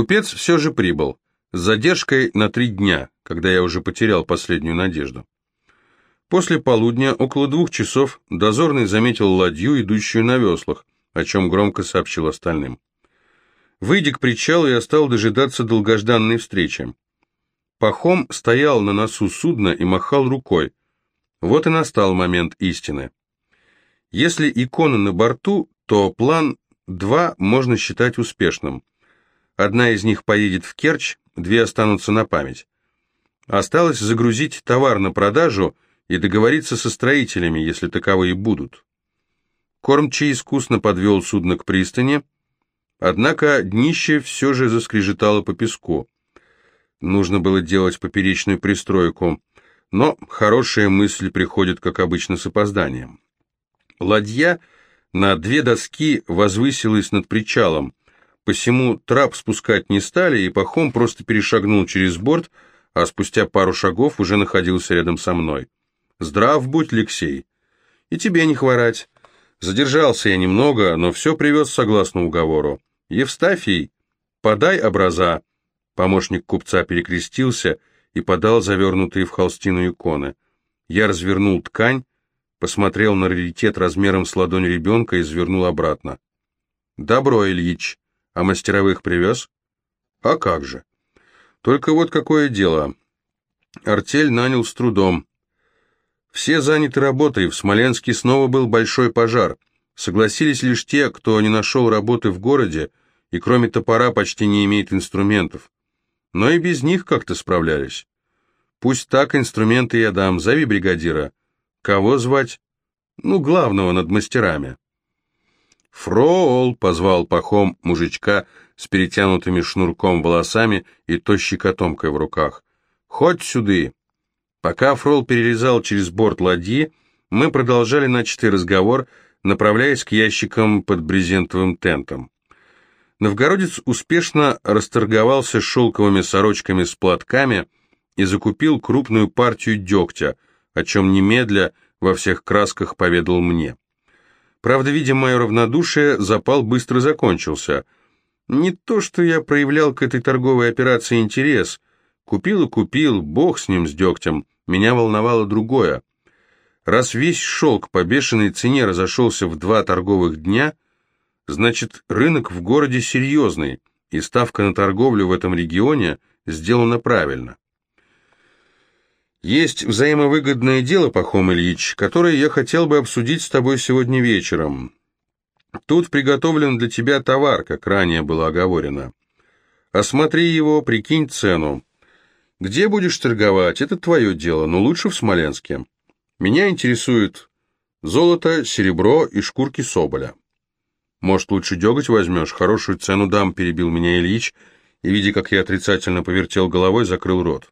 Купец все же прибыл, с задержкой на три дня, когда я уже потерял последнюю надежду. После полудня, около двух часов, дозорный заметил ладью, идущую на веслах, о чем громко сообщил остальным. Выйдя к причалу, я стал дожидаться долгожданной встречи. Пахом стоял на носу судна и махал рукой. Вот и настал момент истины. Если икона на борту, то план 2 можно считать успешным. Одна из них поедет в Керчь, две останутся на память. Осталось загрузить товар на продажу – и договориться со строителями, если таковые будут. Кормчий искусно подвел судно к пристани, однако днище все же заскрежетало по песку. Нужно было делать поперечную пристройку, но хорошая мысль приходит, как обычно, с опозданием. Ладья на две доски возвысилась над причалом, посему трап спускать не стали, и Пахом просто перешагнул через борт, а спустя пару шагов уже находился рядом со мной. Здрав будь, Алексей. И тебе не хворать. Задержался я немного, но все привез согласно уговору. Евстафий, подай образа. Помощник купца перекрестился и подал завернутые в холстину иконы. Я развернул ткань, посмотрел на раритет размером с ладонь ребенка и завернул обратно. «Добро, Ильич. А мастеровых привез?» «А как же?» «Только вот какое дело. Артель нанял с трудом. Все заняты работой, в Смоленске снова был большой пожар. Согласились лишь те, кто не нашел работы в городе и кроме топора почти не имеет инструментов. Но и без них как-то справлялись. Пусть так, инструменты я дам, зови бригадира. Кого звать? Ну, главного над мастерами. «Фроол!» — позвал пахом мужичка с перетянутыми шнурком волосами и тощей котомкой в руках. «Хоть сюды!» Пока Фрол перелезал через борт ладьи, мы продолжали начатый разговор, направляясь к ящикам под брезентовым тентом. Новгородец успешно расторговался шелковыми сорочками с платками и закупил крупную партию дегтя, о чем немедля во всех красках поведал мне. Правда, видя мое равнодушие, запал быстро закончился. Не то, что я проявлял к этой торговой операции интерес. Купил и купил, бог с ним, с дегтем. Меня волновало другое. Раз весь шелк по бешеной цене разошелся в два торговых дня, значит, рынок в городе серьезный, и ставка на торговлю в этом регионе сделана правильно. Есть взаимовыгодное дело, Пахом Ильич, которое я хотел бы обсудить с тобой сегодня вечером. Тут приготовлен для тебя товар, как ранее было оговорено. Осмотри его, прикинь цену. Где будешь торговать, это твое дело, но лучше в Смоленске. Меня интересует золото, серебро и шкурки соболя. Может, лучше деготь возьмешь, хорошую цену дам, перебил меня Ильич, и, видя, как я отрицательно повертел головой, закрыл рот.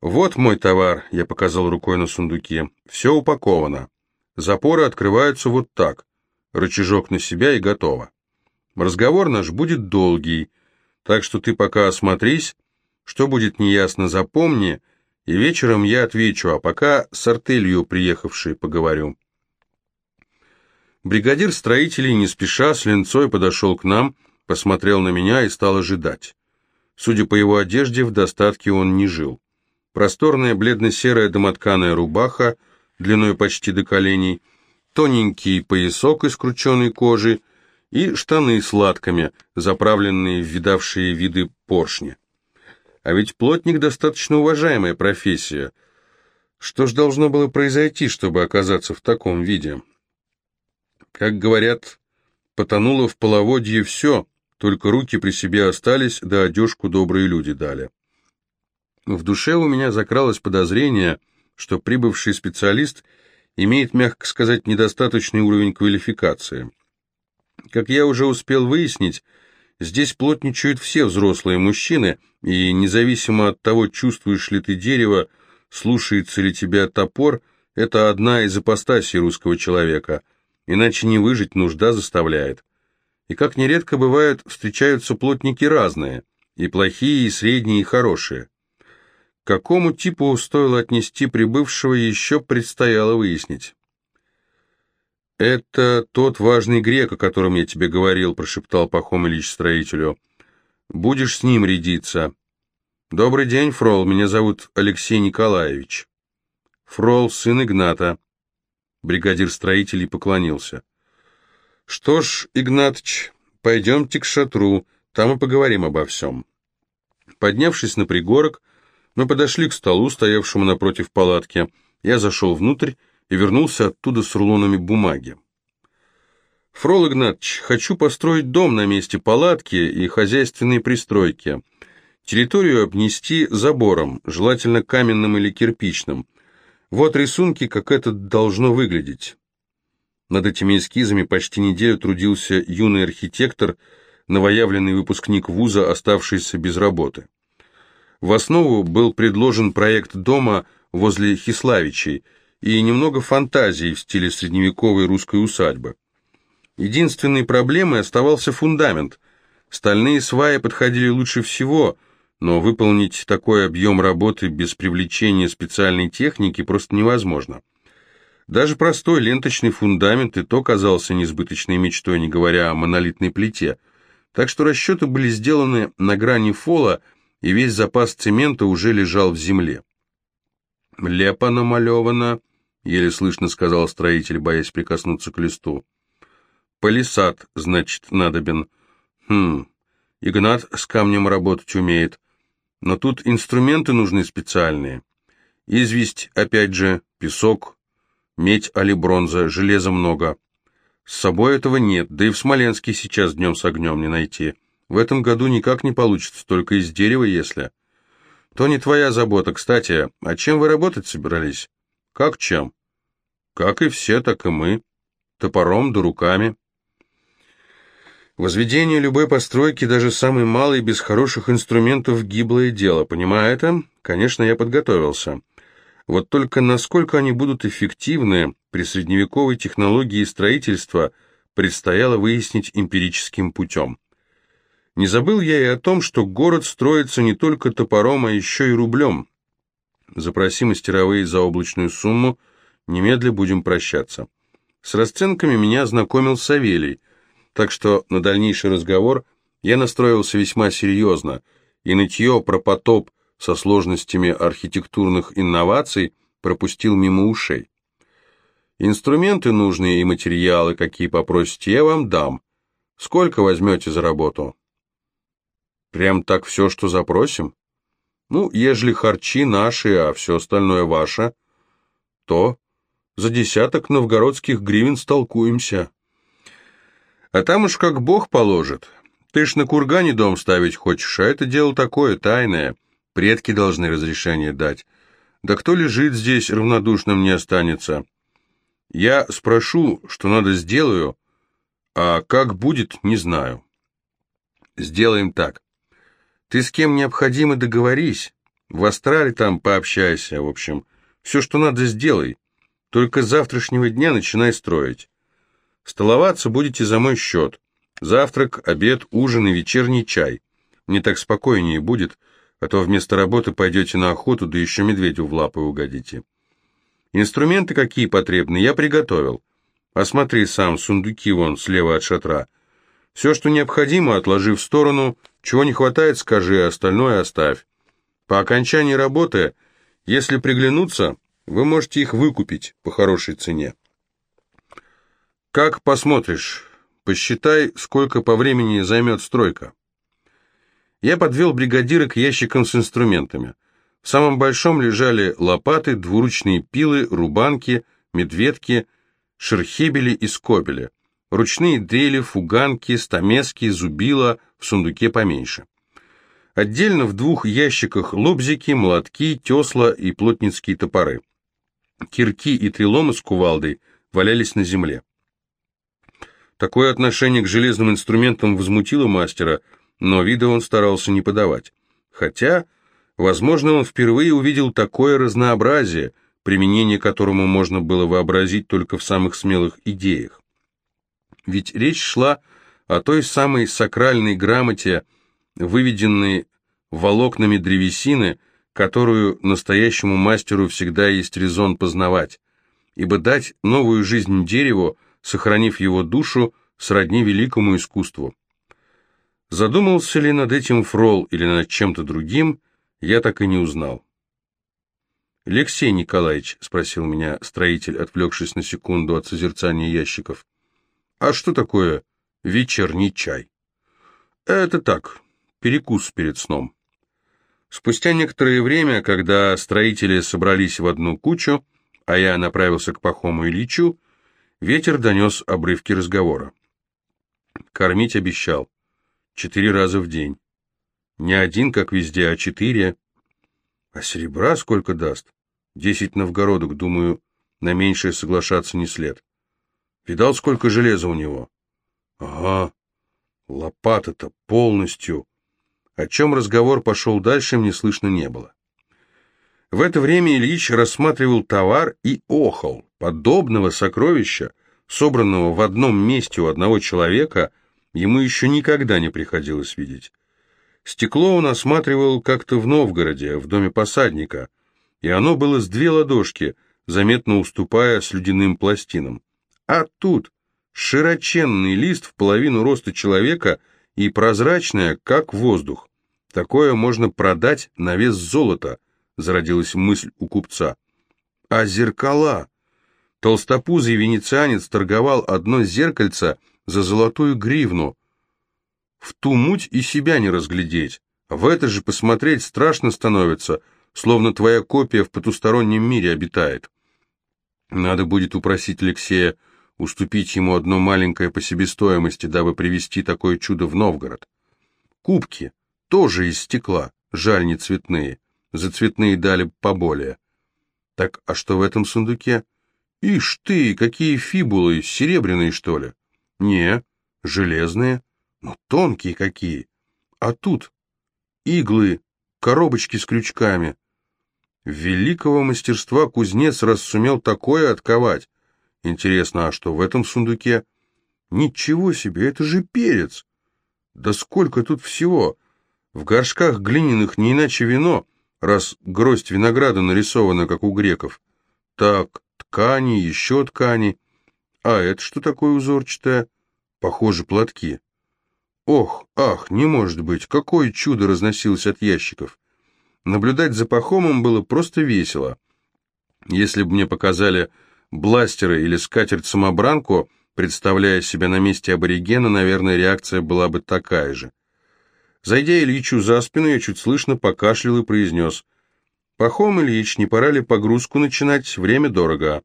«Вот мой товар», — я показал рукой на сундуке. «Все упаковано. Запоры открываются вот так. Рычажок на себя и готово. Разговор наш будет долгий, так что ты пока осмотрись, что будет неясно, запомни, и вечером я отвечу, а пока с артелью приехавшей поговорю. Бригадир строителей не спеша с линцой подошел к нам, посмотрел на меня и стал ожидать. Судя по его одежде, в достатке он не жил. Просторная бледно-серая домотканая рубаха, длиной почти до коленей, тоненький поясок из крученой кожи и штаны с латками, заправленные в видавшие виды поршни. А ведь плотник достаточно уважаемая профессия. Что ж должно было произойти, чтобы оказаться в таком виде? Как говорят, потонуло в половодье все, только руки при себе остались, да одежку добрые люди дали. В душе у меня закралось подозрение, что прибывший специалист имеет, мягко сказать, недостаточный уровень квалификации. Как я уже успел выяснить, Здесь плотничают все взрослые мужчины, и независимо от того, чувствуешь ли ты дерево, слушается ли тебя топор, это одна из апостасий русского человека, иначе не выжить нужда заставляет. И как нередко бывают, встречаются плотники разные, и плохие, и средние, и хорошие. К какому типу стоило отнести прибывшего, еще предстояло выяснить. «Это тот важный грек, о котором я тебе говорил», — прошептал Пахом Ильич строителю. Будешь с ним рядиться. Добрый день, Фрол, меня зовут Алексей Николаевич. Фрол, сын Игната. Бригадир строителей поклонился. Что ж, Игнатыч, пойдемте к шатру, там и поговорим обо всем. Поднявшись на пригорок, мы подошли к столу, стоявшему напротив палатки. Я зашел внутрь и вернулся оттуда с рулонами бумаги. «Фрол Игнатьевич, хочу построить дом на месте палатки и хозяйственной пристройки. Территорию обнести забором, желательно каменным или кирпичным. Вот рисунки, как это должно выглядеть». Над этими эскизами почти неделю трудился юный архитектор, новоявленный выпускник вуза, оставшийся без работы. В основу был предложен проект дома возле Хиславичей и немного фантазии в стиле средневековой русской усадьбы. Единственной проблемой оставался фундамент. Стальные сваи подходили лучше всего, но выполнить такой объем работы без привлечения специальной техники просто невозможно. Даже простой ленточный фундамент и то казался несбыточной мечтой, не говоря о монолитной плите. Так что расчеты были сделаны на грани фола, и весь запас цемента уже лежал в земле. «Лепо намалевано», — еле слышно сказал строитель, боясь прикоснуться к листу. «Палисад, значит, надобен. Хм, Игнат с камнем работать умеет. Но тут инструменты нужны специальные. Известь, опять же, песок, медь али бронза, железа много. С собой этого нет, да и в Смоленске сейчас днем с огнем не найти. В этом году никак не получится, только из дерева, если. То не твоя забота. Кстати, а чем вы работать собирались? Как чем? Как и все, так и мы. Топором да руками. Возведение любой постройки, даже самой малой, без хороших инструментов, гиблое дело. Понимая это, конечно, я подготовился. Вот только насколько они будут эффективны при средневековой технологии строительства, предстояло выяснить эмпирическим путем. Не забыл я и о том, что город строится не только топором, а еще и рублем. Запроси мастеровые за облачную сумму, немедля будем прощаться. С расценками меня знакомил Савелий, так что на дальнейший разговор я настроился весьма серьезно, и нытье про потоп со сложностями архитектурных инноваций пропустил мимо ушей. Инструменты нужные и материалы, какие попросите, я вам дам. Сколько возьмете за работу? Прям так все, что запросим? Ну, ежели харчи наши, а все остальное ваше, то за десяток новгородских гривен столкуемся. А там уж как бог положит. Ты ж на кургане дом ставить хочешь, а это дело такое, тайное. Предки должны разрешение дать. Да кто лежит здесь, равнодушным не останется. Я спрошу, что надо сделаю, а как будет, не знаю. Сделаем так. Ты с кем необходимо договорись. В Астрале там пообщайся, в общем. Все, что надо, сделай. Только с завтрашнего дня начинай строить. Столоваться будете за мой счет. Завтрак, обед, ужин и вечерний чай. Мне так спокойнее будет, а то вместо работы пойдете на охоту, да еще медведю в лапы угодите. Инструменты какие потребны, я приготовил. Осмотри сам, сундуки вон, слева от шатра. Все, что необходимо, отложи в сторону, чего не хватает, скажи, остальное оставь. По окончании работы, если приглянуться, вы можете их выкупить по хорошей цене. Как посмотришь, посчитай, сколько по времени займет стройка. Я подвел бригадира к ящикам с инструментами. В самом большом лежали лопаты, двуручные пилы, рубанки, медведки, шерхебели и скобели, ручные дрели, фуганки, стамески, зубила, в сундуке поменьше. Отдельно в двух ящиках лобзики, молотки, тесла и плотницкие топоры. Кирки и треломы с кувалдой валялись на земле. Такое отношение к железным инструментам возмутило мастера – но вида он старался не подавать. Хотя, возможно, он впервые увидел такое разнообразие, применение которому можно было вообразить только в самых смелых идеях. Ведь речь шла о той самой сакральной грамоте, выведенной волокнами древесины, которую настоящему мастеру всегда есть резон познавать, ибо дать новую жизнь дереву, сохранив его душу, сродни великому искусству. Задумался ли над этим Фрол или над чем-то другим, я так и не узнал. «Алексей Николаевич», — спросил меня строитель, отвлекшись на секунду от созерцания ящиков, — «а что такое вечерний чай?» «Это так, перекус перед сном». Спустя некоторое время, когда строители собрались в одну кучу, а я направился к Пахому Ильичу, ветер донес обрывки разговора. Кормить обещал. Четыре раза в день. Не один, как везде, а четыре. А серебра сколько даст? Десять новгородок, думаю, на меньшее соглашаться не след. Видал, сколько железа у него? Ага, лопата-то полностью. О чем разговор пошел дальше, мне слышно не было. В это время Ильич рассматривал товар и охал. Подобного сокровища, собранного в одном месте у одного человека, ему еще никогда не приходилось видеть. Стекло он осматривал как-то в Новгороде, в доме посадника, и оно было с две ладошки, заметно уступая слюдяным пластинам. А тут широченный лист в половину роста человека и прозрачное, как воздух. Такое можно продать на вес золота, зародилась мысль у купца. А зеркала? Толстопузый венецианец торговал одно зеркальце за золотую гривну, в ту муть и себя не разглядеть. В это же посмотреть страшно становится, словно твоя копия в потустороннем мире обитает. Надо будет упросить Алексея уступить ему одно маленькое по себестоимости, дабы привезти такое чудо в Новгород. Кубки, тоже из стекла, жаль не цветные, за цветные дали поболее. Так, а что в этом сундуке? Ишь ты, какие фибулы, серебряные, что ли? Не, железные. Но тонкие какие! А тут иглы, коробочки с крючками. Великого мастерства кузнец раз сумел такое отковать. Интересно, а что в этом сундуке? Ничего себе, это же перец! Да сколько тут всего! В горшках глиняных не иначе вино, раз гроздь винограда нарисована, как у греков. Так, ткани, еще ткани. А это что такое узорчатое? Похоже, платки. Ох, ах, не может быть, какое чудо разносилось от ящиков. Наблюдать за Пахомом было просто весело. Если бы мне показали бластеры или скатерть-самобранку, представляя себя на месте аборигена, наверное, реакция была бы такая же. Зайдя Ильичу за спину, я чуть слышно покашлял и произнес. «Пахом, Ильич, не пора ли погрузку начинать? Время дорого».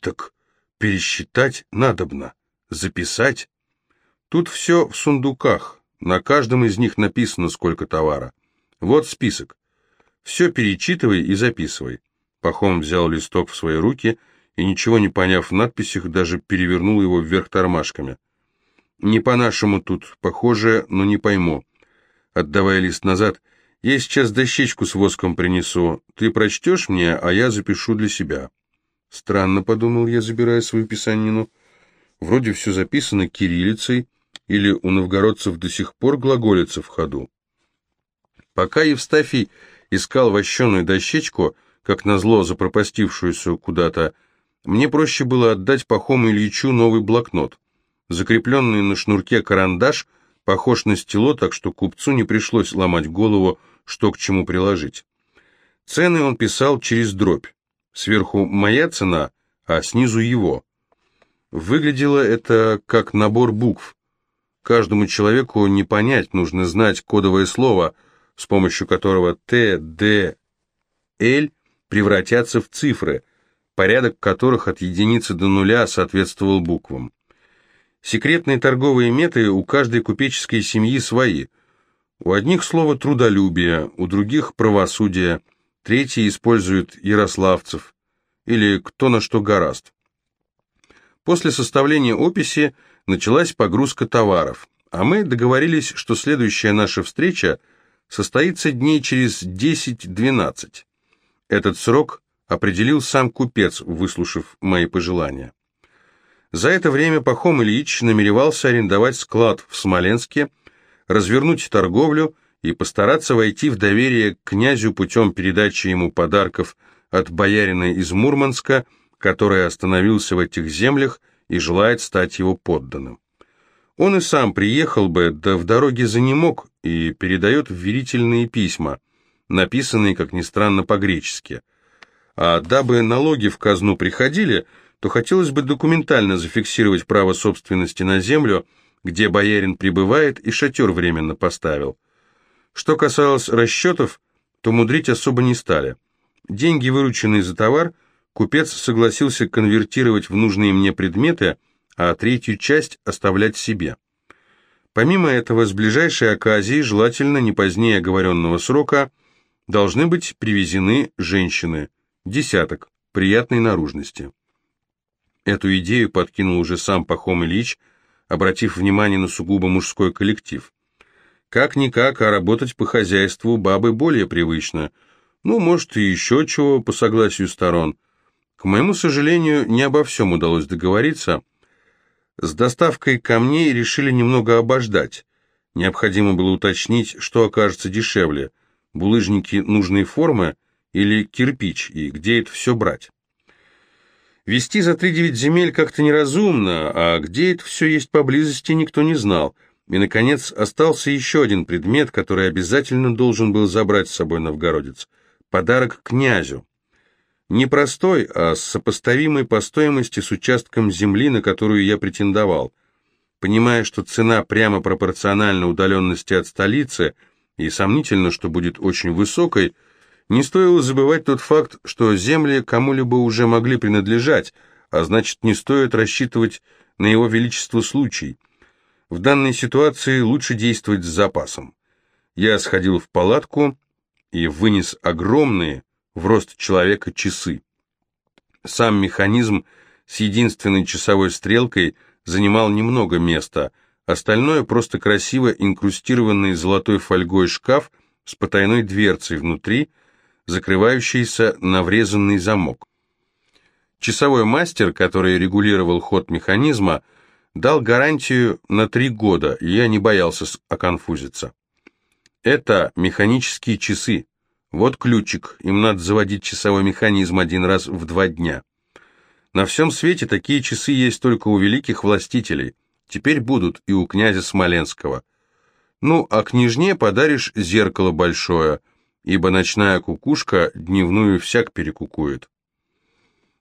«Так пересчитать надобно, записать». Тут все в сундуках, на каждом из них написано, сколько товара. Вот список. Все перечитывай и записывай. Пахом взял листок в свои руки и, ничего не поняв в надписях, даже перевернул его вверх тормашками. Не по-нашему тут, похоже, но не пойму. Отдавая лист назад, я сейчас дощечку с воском принесу. Ты прочтешь мне, а я запишу для себя. Странно, подумал я, забирая свою писанину. Вроде все записано кириллицей, или у новгородцев до сих пор глаголица в ходу. Пока Евстафий искал вощеную дощечку, как назло запропастившуюся куда-то, мне проще было отдать Пахому Ильичу новый блокнот. Закрепленный на шнурке карандаш похож на стело, так что купцу не пришлось ломать голову, что к чему приложить. Цены он писал через дробь. Сверху моя цена, а снизу его. Выглядело это как набор букв. Каждому человеку не понять, нужно знать кодовое слово, с помощью которого Т, Д, Л превратятся в цифры, порядок которых от единицы до нуля соответствовал буквам. Секретные торговые меты у каждой купеческой семьи свои. У одних слово «трудолюбие», у других «правосудие», третьи используют ярославцев или «кто на что гораст». После составления описи началась погрузка товаров, а мы договорились, что следующая наша встреча состоится дней через 10-12. Этот срок определил сам купец, выслушав мои пожелания. За это время Пахом Ильич намеревался арендовать склад в Смоленске, развернуть торговлю и постараться войти в доверие к князю путем передачи ему подарков от боярина из Мурманска, который остановился в этих землях и желает стать его подданным. Он и сам приехал бы, да в дороге занемог и передает вверительные письма, написанные, как ни странно, по-гречески. А дабы налоги в казну приходили, то хотелось бы документально зафиксировать право собственности на землю, где боярин пребывает и шатер временно поставил. Что касалось расчетов, то мудрить особо не стали. Деньги, вырученные за товар, купец согласился конвертировать в нужные мне предметы, а третью часть оставлять себе. Помимо этого, с ближайшей оказией, желательно не позднее оговоренного срока, должны быть привезены женщины, десяток, приятной наружности. Эту идею подкинул уже сам Пахом Ильич, обратив внимание на сугубо мужской коллектив. Как-никак, а работать по хозяйству бабы более привычно. Ну, может, и еще чего по согласию сторон. К моему сожалению, не обо всем удалось договориться. С доставкой камней решили немного обождать. Необходимо было уточнить, что окажется дешевле – булыжники нужной формы или кирпич, и где это все брать. Вести за три-девять земель как-то неразумно, а где это все есть поблизости, никто не знал. И, наконец, остался еще один предмет, который обязательно должен был забрать с собой новгородец – подарок князю. Не простой, а сопоставимый по стоимости с участком земли, на которую я претендовал. Понимая, что цена прямо пропорциональна удаленности от столицы, и сомнительно, что будет очень высокой, не стоило забывать тот факт, что земли кому-либо уже могли принадлежать, а значит, не стоит рассчитывать на его величество случай. В данной ситуации лучше действовать с запасом. Я сходил в палатку и вынес огромные, в рост человека, часы. Сам механизм с единственной часовой стрелкой занимал немного места, остальное просто красиво инкрустированный золотой фольгой шкаф с потайной дверцей внутри – закрывающийся на врезанный замок. Часовой мастер, который регулировал ход механизма, дал гарантию на три года, и я не боялся оконфузиться. Это механические часы. Вот ключик, им надо заводить часовой механизм один раз в два дня. На всем свете такие часы есть только у великих властителей. Теперь будут и у князя Смоленского. Ну, а княжне подаришь зеркало большое – ибо ночная кукушка дневную всяк перекукует.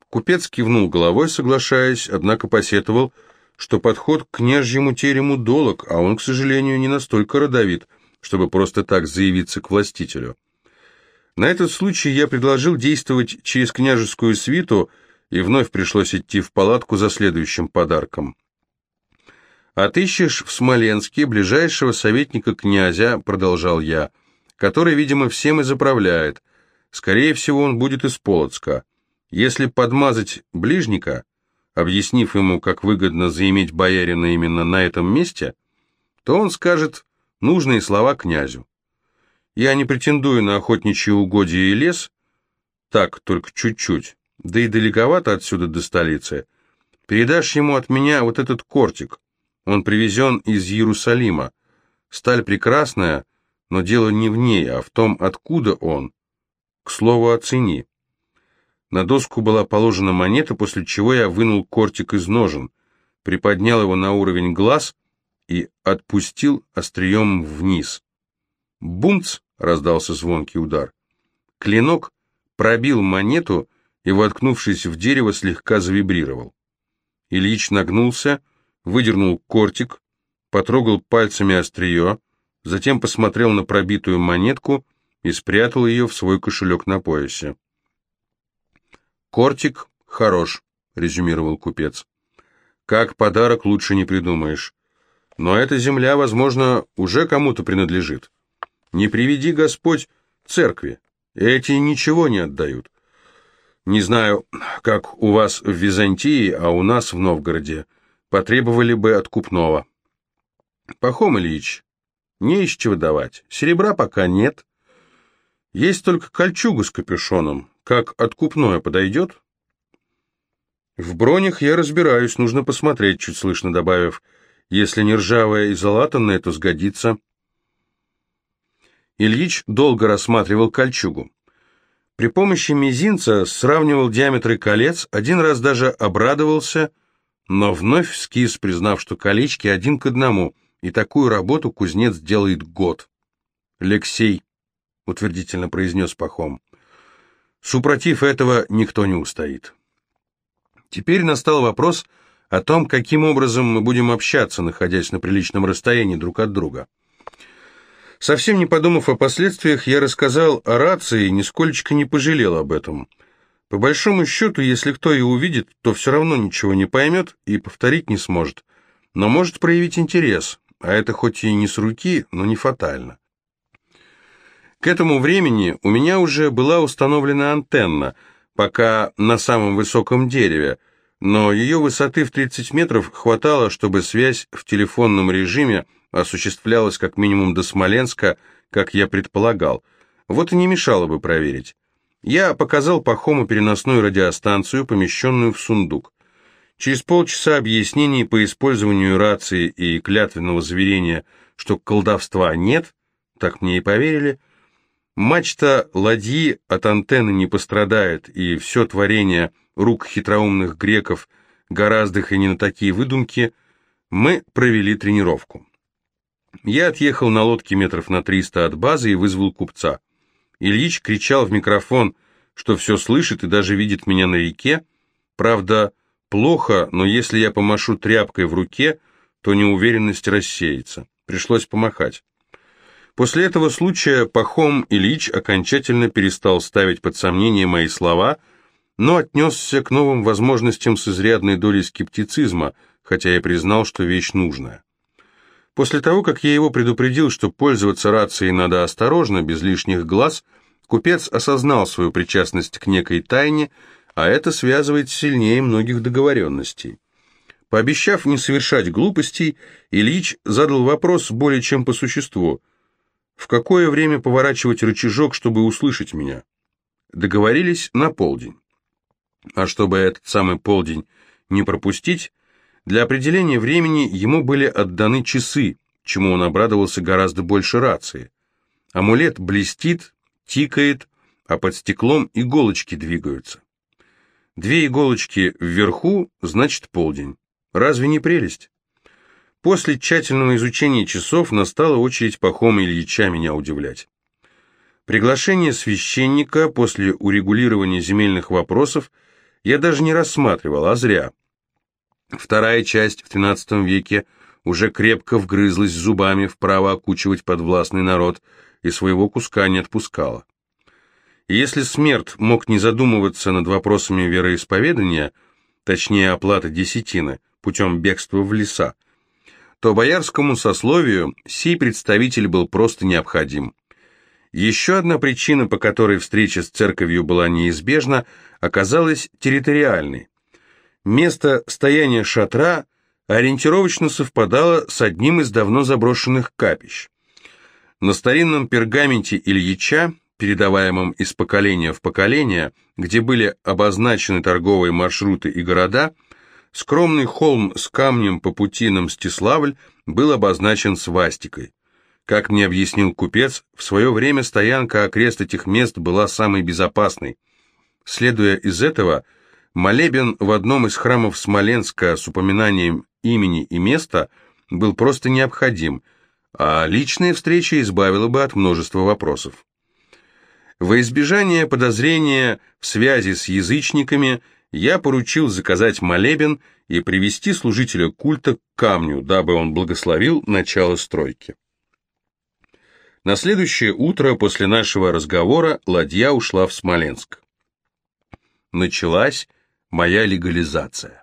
Купец кивнул головой, соглашаясь, однако посетовал, что подход к княжьему терему долог, а он, к сожалению, не настолько родовит, чтобы просто так заявиться к властителю. На этот случай я предложил действовать через княжескую свиту, и вновь пришлось идти в палатку за следующим подарком. «Отыщешь в Смоленске ближайшего советника князя», — продолжал я, — который, видимо, всем и заправляет. Скорее всего, он будет из Полоцка. Если подмазать ближника, объяснив ему, как выгодно заиметь боярина именно на этом месте, то он скажет нужные слова князю. Я не претендую на охотничьи угодья и лес, так, только чуть-чуть, да и далековато отсюда до столицы. Передашь ему от меня вот этот кортик. Он привезен из Иерусалима. Сталь прекрасная, но дело не в ней, а в том, откуда он. К слову о цене. На доску была положена монета, после чего я вынул кортик из ножен, приподнял его на уровень глаз и отпустил острием вниз. «Бумц!» — раздался звонкий удар. Клинок пробил монету и, воткнувшись в дерево, слегка завибрировал. Ильич нагнулся, выдернул кортик, потрогал пальцами острие, затем посмотрел на пробитую монетку и спрятал ее в свой кошелек на поясе. «Кортик хорош», — резюмировал купец. «Как подарок лучше не придумаешь. Но эта земля, возможно, уже кому-то принадлежит. Не приведи Господь церкви, эти ничего не отдают. Не знаю, как у вас в Византии, а у нас в Новгороде. Потребовали бы откупного. Пахом Ильич, не из чего давать. Серебра пока нет. Есть только кольчуга с капюшоном. Как откупное подойдет? В бронях я разбираюсь, нужно посмотреть, чуть слышно добавив. Если не ржавая и залатанная, то сгодится. Ильич долго рассматривал кольчугу. При помощи мизинца сравнивал диаметры колец, один раз даже обрадовался, но вновь скис, признав, что колечки один к одному, и такую работу кузнец делает год. «Лексей», — утвердительно произнес Пахом, — «супротив этого никто не устоит». Теперь настал вопрос о том, каким образом мы будем общаться, находясь на приличном расстоянии друг от друга. Совсем не подумав о последствиях, я рассказал о рации и нисколечко не пожалел об этом. По большому счету, если кто и увидит, то все равно ничего не поймет и повторить не сможет, но может проявить интерес, а это хоть и не с руки, но не фатально. К этому времени у меня уже была установлена антенна, пока на самом высоком дереве, но ее высоты в 30 метров хватало, чтобы связь в телефонном режиме осуществлялось как минимум до Смоленска, как я предполагал. Вот и не мешало бы проверить. Я показал Пахому переносную радиостанцию, помещенную в сундук. Через полчаса объяснений по использованию рации и клятвенного заверения, что колдовства нет, так мне и поверили, мачта ладьи от антенны не пострадает, и все творение рук хитроумных греков, гораздо и не на такие выдумки, мы провели тренировку. Я отъехал на лодке метров на триста от базы и вызвал купца. Ильич кричал в микрофон, что все слышит и даже видит меня на реке. Правда, плохо, но если я помашу тряпкой в руке, то неуверенность рассеется. Пришлось помахать. После этого случая Пахом Ильич окончательно перестал ставить под сомнение мои слова, но отнесся к новым возможностям с изрядной долей скептицизма, хотя и признал, что вещь нужная. После того, как я его предупредил, что пользоваться рацией надо осторожно, без лишних глаз, купец осознал свою причастность к некой тайне, а это связывает сильнее многих договоренностей. Пообещав не совершать глупостей, Ильич задал вопрос более чем по существу. В какое время поворачивать рычажок, чтобы услышать меня? Договорились на полдень. А чтобы этот самый полдень не пропустить, для определения времени ему были отданы часы, чему он обрадовался гораздо больше рации. Амулет блестит, тикает, а под стеклом иголочки двигаются. Две иголочки вверху, значит полдень. Разве не прелесть? После тщательного изучения часов настала очередь Пахома Ильича меня удивлять. Приглашение священника после урегулирования земельных вопросов я даже не рассматривал, а зря. Вторая часть в XIII веке уже крепко вгрызлась зубами в право окучивать подвластный народ и своего куска не отпускала. Если смерть мог не задумываться над вопросами вероисповедания, точнее оплаты десятины, путем бегства в леса, то боярскому сословию сей представитель был просто необходим. Еще одна причина, по которой встреча с церковью была неизбежна, оказалась территориальной. Место стояния шатра ориентировочно совпадало с одним из давно заброшенных капищ. На старинном пергаменте Ильича, передаваемом из поколения в поколение, где были обозначены торговые маршруты и города, скромный холм с камнем по пути на Мстиславль был обозначен свастикой. Как мне объяснил купец, в свое время стоянка окрест этих мест была самой безопасной. Следуя из этого, Молебен в одном из храмов Смоленска с упоминанием имени и места был просто необходим, а личная встреча избавила бы от множества вопросов. Во избежание подозрения в связи с язычниками я поручил заказать молебен и привести служителя культа к камню, дабы он благословил начало стройки. На следующее утро после нашего разговора ладья ушла в Смоленск. Началась моя легализация.